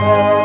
Bye.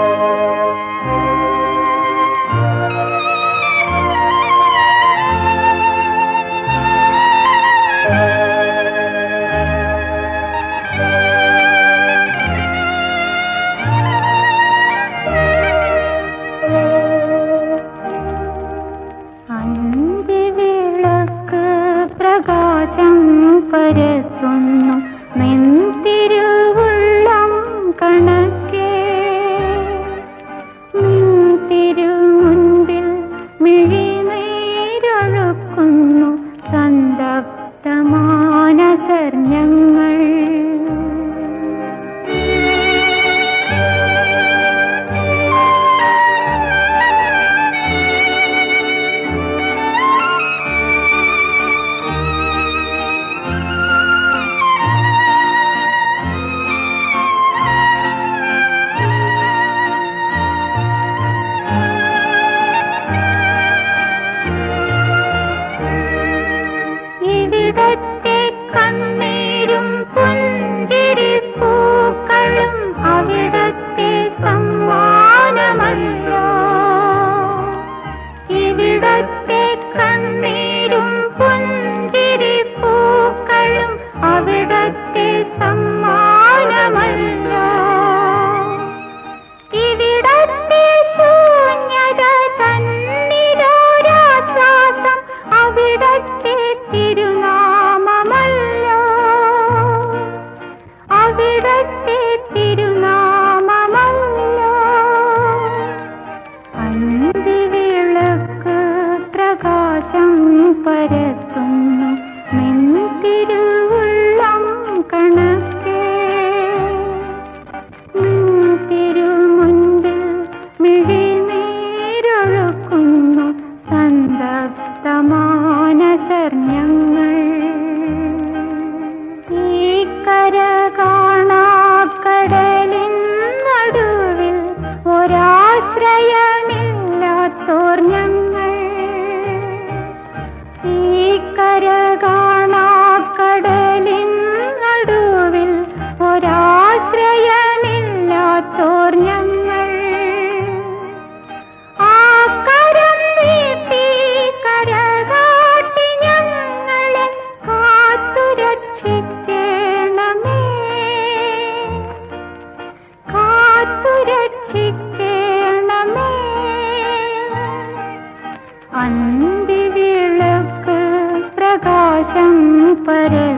चंपरस पर